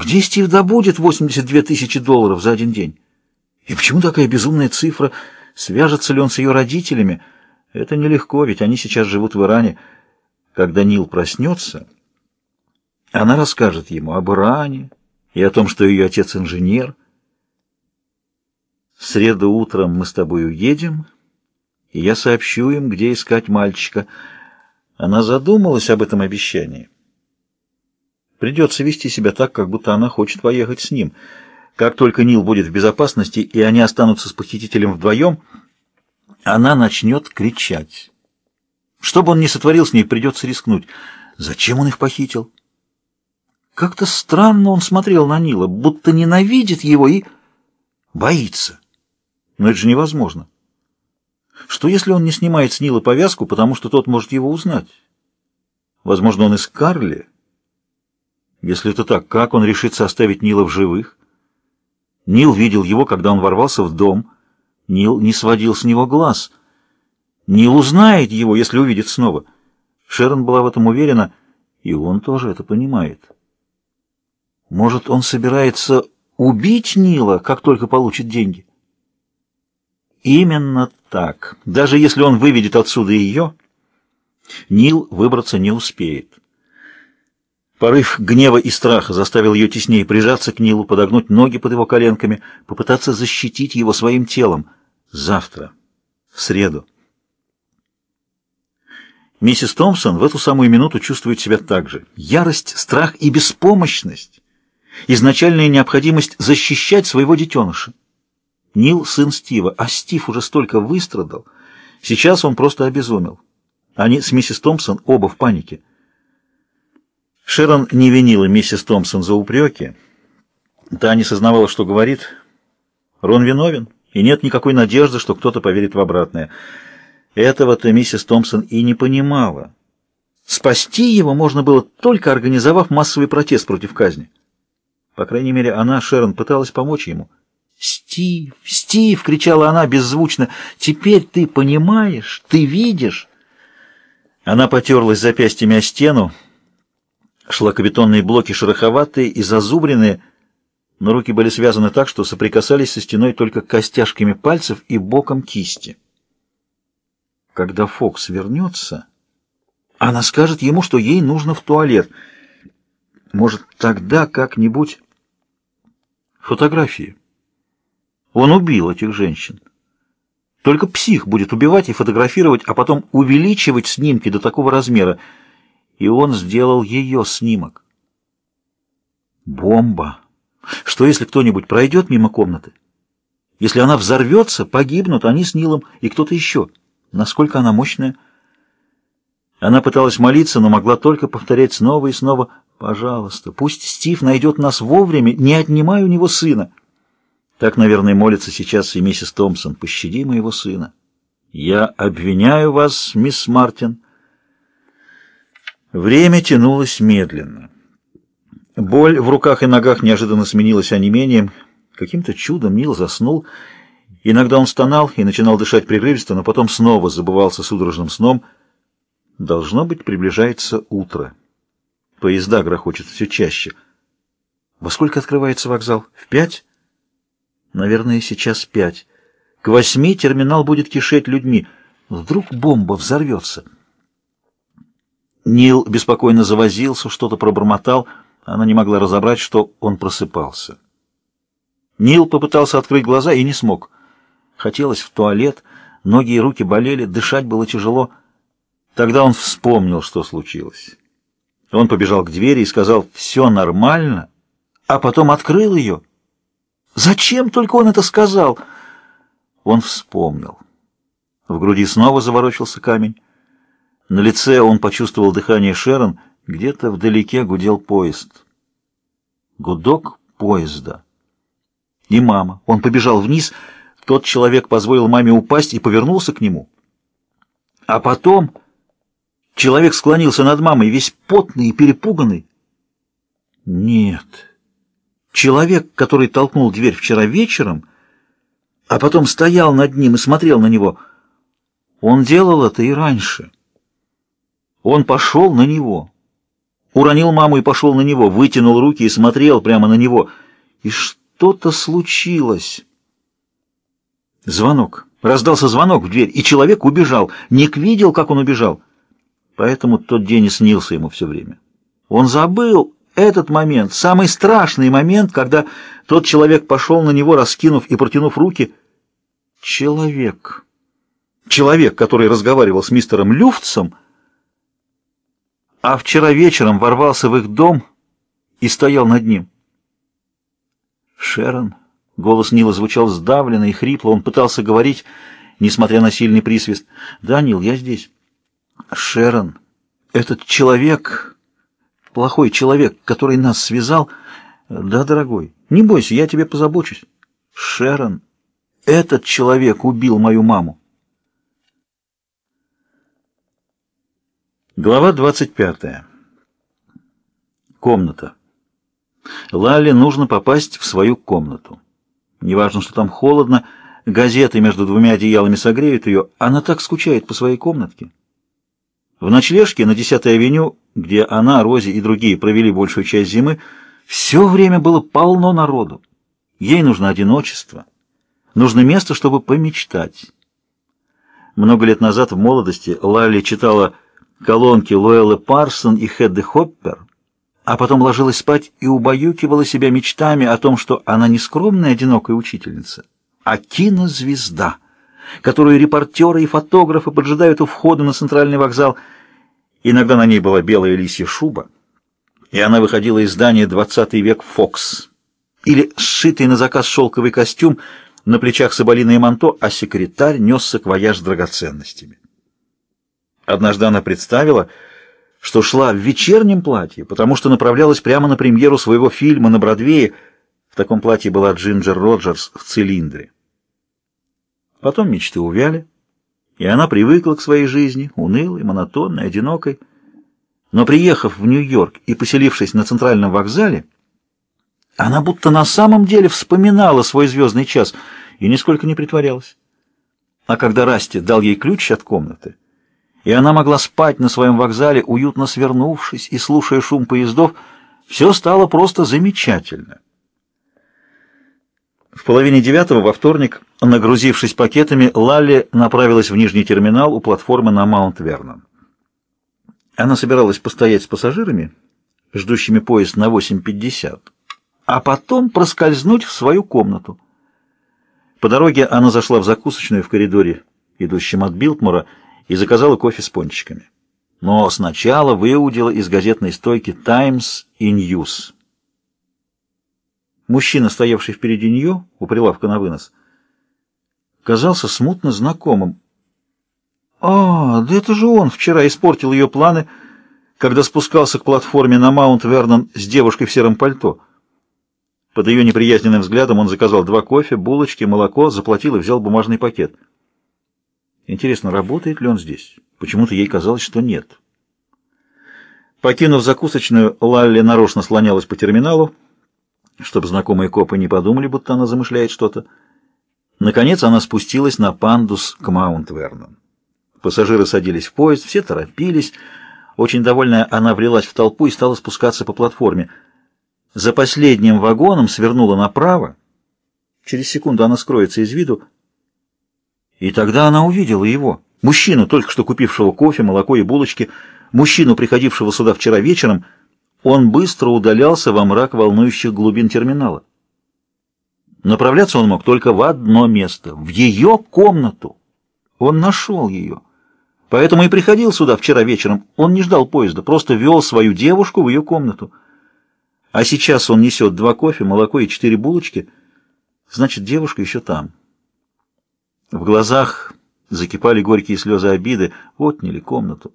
Где Стив добудет 82 тысячи долларов за один день? И почему такая безумная цифра? Свяжется ли он с ее родителями? Это нелегко, ведь они сейчас живут в Иране. Когда Нил проснется, она расскажет ему об Иране и о том, что ее отец инженер. В среду утром мы с тобой уедем, и я сообщу им, где искать мальчика. Она задумалась об этом обещании. Придется вести себя так, как будто она хочет поехать с ним. Как только Нил будет в безопасности, и они останутся с похитителем вдвоем, она начнет кричать. Что бы он ни сотворил с ней, придется рискнуть. Зачем он их похитил? Как-то странно он смотрел на Нила, будто ненавидит его и боится. Но это же невозможно. Что если он не снимает с Нила повязку, потому что тот может его узнать? Возможно, он из Карли. Если это так, как он решится оставить Нила в живых? Нил видел его, когда он ворвался в дом. Нил не сводил с него глаз. Нил узнает его, если увидит снова. Шерон была в этом уверена, и он тоже это понимает. Может, он собирается убить Нила, как только получит деньги? Именно так. Даже если он выведет отсюда ее, Нил выбраться не успеет. Порыв гнева и страха заставил ее теснее прижаться к Нилу, подогнуть ноги под его коленками, попытаться защитить его своим телом. Завтра, в среду. Миссис Томпсон в эту самую минуту чувствует себя так же. Ярость, страх и беспомощность. Изначальная необходимость защищать своего детеныша. Нил — сын Стива, а Стив уже столько выстрадал. Сейчас он просто обезумел. Они с миссис Томпсон оба в панике. Шерон не винила миссис Томпсон за упреки. Та не сознавала, что говорит. Рон виновен, и нет никакой надежды, что кто-то поверит в обратное. Этого-то миссис Томпсон и не понимала. Спасти его можно было, только организовав массовый протест против казни. По крайней мере, она, Шерон, пыталась помочь ему. «Стив! Стив!» — кричала она беззвучно. «Теперь ты понимаешь? Ты видишь?» Она потерлась запястьями о стену. Шлакобетонные блоки шероховатые и зазубренные, но руки были связаны так, что соприкасались со стеной только костяшками пальцев и боком кисти. Когда Фокс вернется, она скажет ему, что ей нужно в туалет. Может, тогда как-нибудь... Фотографии. Он убил этих женщин. Только псих будет убивать и фотографировать, а потом увеличивать снимки до такого размера. И он сделал ее снимок. Бомба. Что, если кто-нибудь пройдет мимо комнаты? Если она взорвется, погибнут они с Нилом и кто-то еще. Насколько она мощная? Она пыталась молиться, но могла только повторять снова и снова «Пожалуйста, пусть Стив найдет нас вовремя, не отнимай у него сына». Так, наверное, молится сейчас и миссис Томпсон. «Пощади моего сына». «Я обвиняю вас, мисс Мартин». Время тянулось медленно. Боль в руках и ногах неожиданно сменилась онемением. Каким-то чудом Нил заснул. Иногда он стонал и начинал дышать прерывисто, но потом снова забывался судорожным сном. Должно быть, приближается утро. Поезда грохочут все чаще. Во сколько открывается вокзал? В пять? Наверное, сейчас пять. К восьми терминал будет кишеть людьми. Вдруг бомба взорвется. Нил беспокойно завозился, что-то пробормотал. Она не могла разобрать, что он просыпался. Нил попытался открыть глаза и не смог. Хотелось в туалет, ноги и руки болели, дышать было тяжело. Тогда он вспомнил, что случилось. Он побежал к двери и сказал «все нормально», а потом открыл ее. Зачем только он это сказал? Он вспомнил. В груди снова заворочился камень. На лице он почувствовал дыхание Шерон. Где-то вдалеке гудел поезд. Гудок поезда. И мама. Он побежал вниз. Тот человек позволил маме упасть и повернулся к нему. А потом человек склонился над мамой, весь потный и перепуганный. Нет. Человек, который толкнул дверь вчера вечером, а потом стоял над ним и смотрел на него, он делал это и раньше. Он пошел на него. уронил маму и пошел на него, вытянул руки и смотрел прямо на него. И что-то случилось. Звонок. Раздался звонок в дверь, и человек убежал. Ник видел, как он убежал. Поэтому тот день и снился ему все время. Он забыл этот момент, самый страшный момент, когда тот человек пошел на него, раскинув и протянув руки. Человек. Человек, который разговаривал с мистером Люфтсом, а вчера вечером ворвался в их дом и стоял над ним. Шерон. Голос Нила звучал сдавленно и хрипло. Он пытался говорить, несмотря на сильный присвист. «Да, Нил, я здесь». «Шерон, этот человек, плохой человек, который нас связал...» «Да, дорогой, не бойся, я тебе позабочусь». «Шерон, этот человек убил мою маму». Глава 25. Комната. Лале нужно попасть в свою комнату. Неважно, что там холодно, газеты между двумя одеялами согреют ее, она так скучает по своей комнатке. В ночлежке на 10-й авеню, где она, Рози и другие провели большую часть зимы, все время было полно народу. Ей нужно одиночество, нужно место, чтобы помечтать. Много лет назад в молодости Лали читала колонки Лоэллы Парсон и Хедды Хоппер, а потом ложилась спать и убаюкивала себя мечтами о том, что она не скромная одинокая учительница, а кинозвезда, которую репортеры и фотографы поджидают у входа на центральный вокзал. Иногда на ней была белая лисья шуба, и она выходила из здания «20 век Фокс», или сшитый на заказ шелковый костюм, на плечах соболиное манто, а секретарь несся к вояж с драгоценностями. Однажды она представила, что шла в вечернем платье, потому что направлялась прямо на премьеру своего фильма на Бродвее. В таком платье была Джинджер Роджерс в цилиндре. Потом мечты увяли, и она привыкла к своей жизни, унылой, монотонной, одинокой. Но приехав в Нью-Йорк и поселившись на центральном вокзале, она будто на самом деле вспоминала свой звездный час и нисколько не притворялась. А когда Расти дал ей ключ от комнаты, и она могла спать на своем вокзале, уютно свернувшись и слушая шум поездов, все стало просто замечательно. В половине девятого во вторник, нагрузившись пакетами, Лалли направилась в нижний терминал у платформы на Маунт-Вернон. Она собиралась постоять с пассажирами, ждущими поезд на 8.50, а потом проскользнуть в свою комнату. По дороге она зашла в закусочную в коридоре, идущем от Билтмора, и заказала кофе с пончиками. Но сначала выудила из газетной стойки «Таймс» и «Ньюс». Мужчина, стоявший впереди нее, у прилавка на вынос, казался смутно знакомым. «А, да это же он вчера испортил ее планы, когда спускался к платформе на Маунт-Вернон с девушкой в сером пальто». Под ее неприязненным взглядом он заказал два кофе, булочки, молоко, заплатил и взял бумажный пакет. Интересно, работает ли он здесь? Почему-то ей казалось, что нет. Покинув закусочную, Лалли нарочно слонялась по терминалу, чтобы знакомые копы не подумали, будто она замышляет что-то. Наконец она спустилась на пандус к Маунт-Вернон. Пассажиры садились в поезд, все торопились. Очень довольная, она влилась в толпу и стала спускаться по платформе. За последним вагоном свернула направо. Через секунду она скроется из виду. И тогда она увидела его, мужчину, только что купившего кофе, молоко и булочки, мужчину, приходившего сюда вчера вечером. Он быстро удалялся во мрак волнующих глубин терминала. Направляться он мог только в одно место, в ее комнату. Он нашел ее. Поэтому и приходил сюда вчера вечером. Он не ждал поезда, просто вел свою девушку в ее комнату. А сейчас он несет два кофе, молоко и четыре булочки. Значит, девушка еще там. В глазах закипали горькие слезы обиды, отняли комнату.